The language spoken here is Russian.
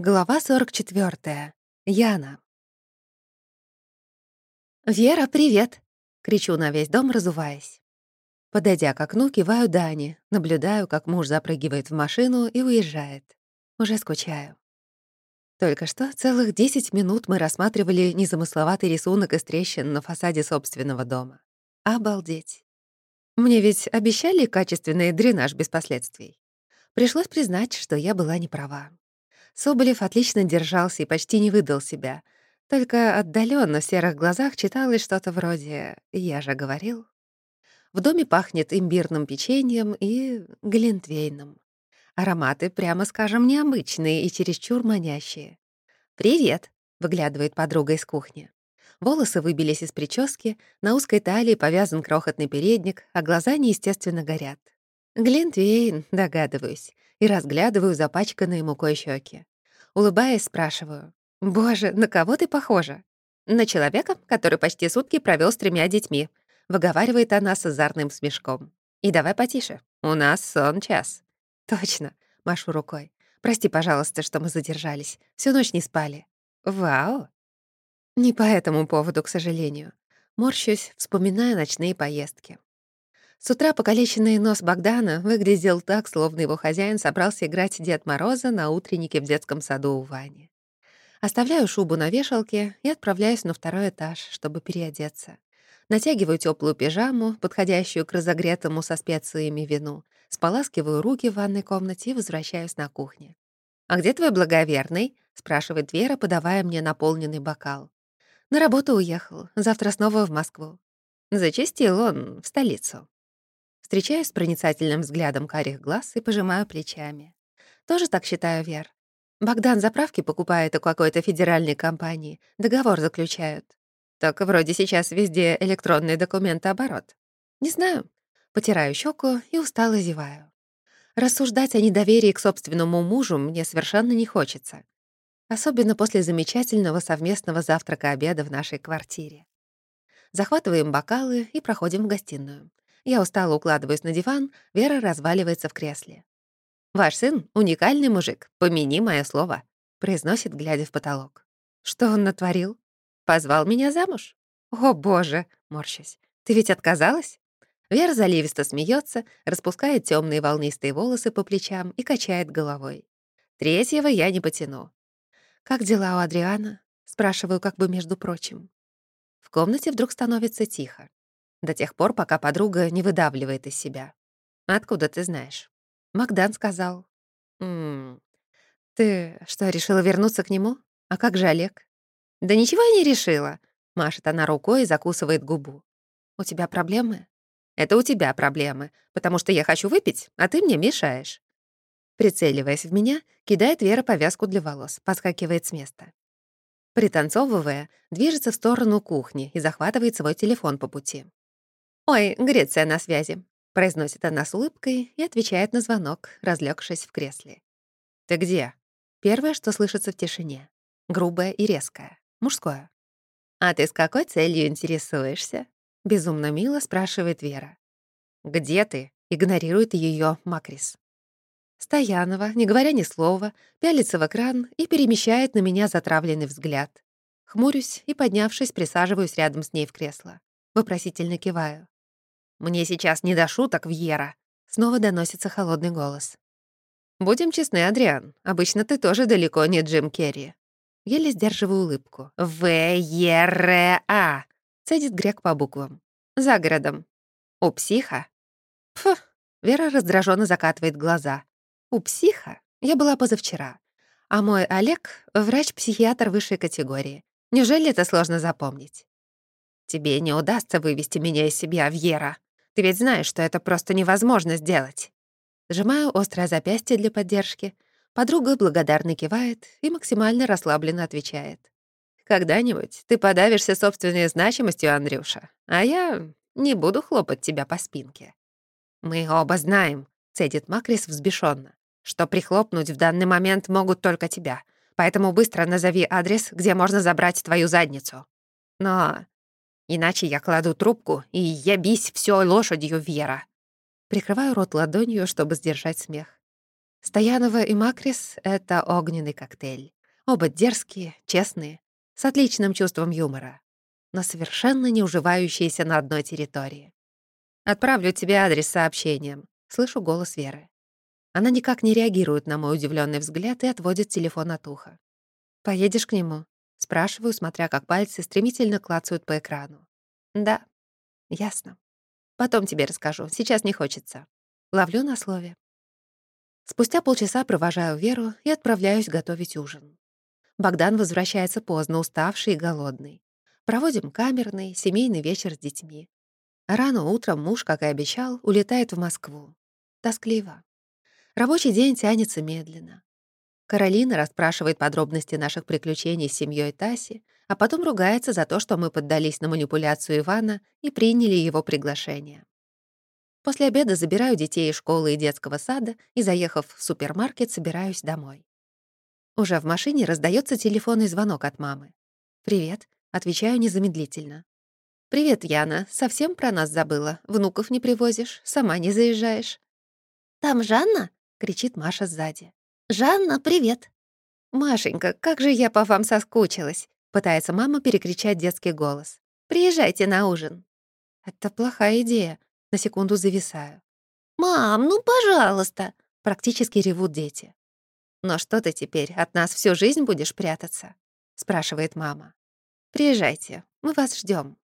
Глава 44. Яна. «Вера, привет!» — кричу на весь дом, разуваясь. Подойдя к окну, киваю Дани, наблюдаю, как муж запрыгивает в машину и уезжает. Уже скучаю. Только что целых 10 минут мы рассматривали незамысловатый рисунок из трещин на фасаде собственного дома. Обалдеть. Мне ведь обещали качественный дренаж без последствий. Пришлось признать, что я была не права. Соболев отлично держался и почти не выдал себя. Только отдаленно в серых глазах читалось что-то вроде «Я же говорил». В доме пахнет имбирным печеньем и глинтвейном. Ароматы, прямо скажем, необычные и чересчур манящие. «Привет!» — выглядывает подруга из кухни. Волосы выбились из прически, на узкой талии повязан крохотный передник, а глаза неестественно горят. Глинтвейн, догадываюсь, и разглядываю запачканные мукой щеки. Улыбаясь, спрашиваю. «Боже, на кого ты похожа?» «На человека, который почти сутки провел с тремя детьми», выговаривает она с азарным смешком. «И давай потише. У нас сон час». «Точно», — машу рукой. «Прости, пожалуйста, что мы задержались. Всю ночь не спали». «Вау!» Не по этому поводу, к сожалению. Морщусь, вспоминая ночные поездки. С утра покалеченный нос Богдана выглядел так, словно его хозяин собрался играть Дед Мороза на утреннике в детском саду у Вани. Оставляю шубу на вешалке и отправляюсь на второй этаж, чтобы переодеться. Натягиваю теплую пижаму, подходящую к разогретому со специями вину, споласкиваю руки в ванной комнате и возвращаюсь на кухню. «А где твой благоверный?» — спрашивает Вера, подавая мне наполненный бокал. «На работу уехал. Завтра снова в Москву». Зачастил он в столицу. Встречаюсь с проницательным взглядом карих глаз и пожимаю плечами. Тоже так считаю, Вер. Богдан заправки покупает у какой-то федеральной компании, договор заключают. Так вроде сейчас везде электронный документооборот. Не знаю. Потираю щеку и устало зеваю. Рассуждать о недоверии к собственному мужу мне совершенно не хочется. Особенно после замечательного совместного завтрака-обеда в нашей квартире. Захватываем бокалы и проходим в гостиную. Я устало укладываюсь на диван, Вера разваливается в кресле. «Ваш сын — уникальный мужик, помяни мое слово», — произносит, глядя в потолок. «Что он натворил?» «Позвал меня замуж». «О, боже!» — морщась. «Ты ведь отказалась?» Вера заливисто смеется, распускает темные волнистые волосы по плечам и качает головой. «Третьего я не потяну». «Как дела у Адриана?» — спрашиваю как бы между прочим. В комнате вдруг становится тихо. До тех пор, пока подруга не выдавливает из себя. «Откуда ты знаешь?» Магдан сказал. «М ты что, решила вернуться к нему? А как же Олег?» «Да ничего я не решила», — машет она рукой и закусывает губу. «У тебя проблемы?» «Это у тебя проблемы, потому что я хочу выпить, а ты мне мешаешь». Прицеливаясь в меня, кидает Вера повязку для волос, подскакивает с места. Пританцовывая, движется в сторону кухни и захватывает свой телефон по пути. «Ой, Греция на связи», — произносит она с улыбкой и отвечает на звонок, разлегшись в кресле. «Ты где?» Первое, что слышится в тишине. Грубое и резкое. Мужское. «А ты с какой целью интересуешься?» Безумно мило спрашивает Вера. «Где ты?» — игнорирует ее Макрис. Стоянова, не говоря ни слова, пялится в экран и перемещает на меня затравленный взгляд. Хмурюсь и, поднявшись, присаживаюсь рядом с ней в кресло. Вопросительно киваю. «Мне сейчас не до шуток, Вьера», — снова доносится холодный голос. «Будем честны, Адриан, обычно ты тоже далеко не Джим Керри». Еле сдерживаю улыбку. «В-Е-Р-А», — цедит грек по буквам. «За городом. У психа». Фу, Вера раздраженно закатывает глаза. «У психа я была позавчера, а мой Олег — врач-психиатр высшей категории. Неужели это сложно запомнить?» «Тебе не удастся вывести меня из себя, Вьера», ты ведь знаешь, что это просто невозможно сделать». Сжимаю острое запястье для поддержки. Подруга благодарно кивает и максимально расслабленно отвечает. «Когда-нибудь ты подавишься собственной значимостью, Андрюша, а я не буду хлопать тебя по спинке». «Мы оба знаем», — цедит Макрис взбешенно, «что прихлопнуть в данный момент могут только тебя, поэтому быстро назови адрес, где можно забрать твою задницу». «Но Иначе я кладу трубку и ябись всё лошадью Вера. Прикрываю рот ладонью, чтобы сдержать смех. Стоянова и Макрис — это огненный коктейль. Оба дерзкие, честные, с отличным чувством юмора, но совершенно не уживающиеся на одной территории. «Отправлю тебе адрес сообщением», — слышу голос Веры. Она никак не реагирует на мой удивленный взгляд и отводит телефон от уха. «Поедешь к нему?» — спрашиваю, смотря как пальцы стремительно клацают по экрану. «Да». «Ясно. Потом тебе расскажу, сейчас не хочется». Ловлю на слове. Спустя полчаса провожаю Веру и отправляюсь готовить ужин. Богдан возвращается поздно, уставший и голодный. Проводим камерный, семейный вечер с детьми. Рано утром муж, как и обещал, улетает в Москву. Тоскливо. Рабочий день тянется медленно. Каролина расспрашивает подробности наших приключений с семьей Таси, а потом ругается за то, что мы поддались на манипуляцию Ивана и приняли его приглашение. После обеда забираю детей из школы и детского сада и, заехав в супермаркет, собираюсь домой. Уже в машине раздается телефонный звонок от мамы. «Привет», — отвечаю незамедлительно. «Привет, Яна. Совсем про нас забыла? Внуков не привозишь? Сама не заезжаешь?» «Там Жанна?» — кричит Маша сзади. «Жанна, привет!» «Машенька, как же я по вам соскучилась!» — пытается мама перекричать детский голос. «Приезжайте на ужин». «Это плохая идея. На секунду зависаю. «Мам, ну, пожалуйста!» — практически ревут дети. «Но что ты теперь, от нас всю жизнь будешь прятаться?» — спрашивает мама. «Приезжайте, мы вас ждем.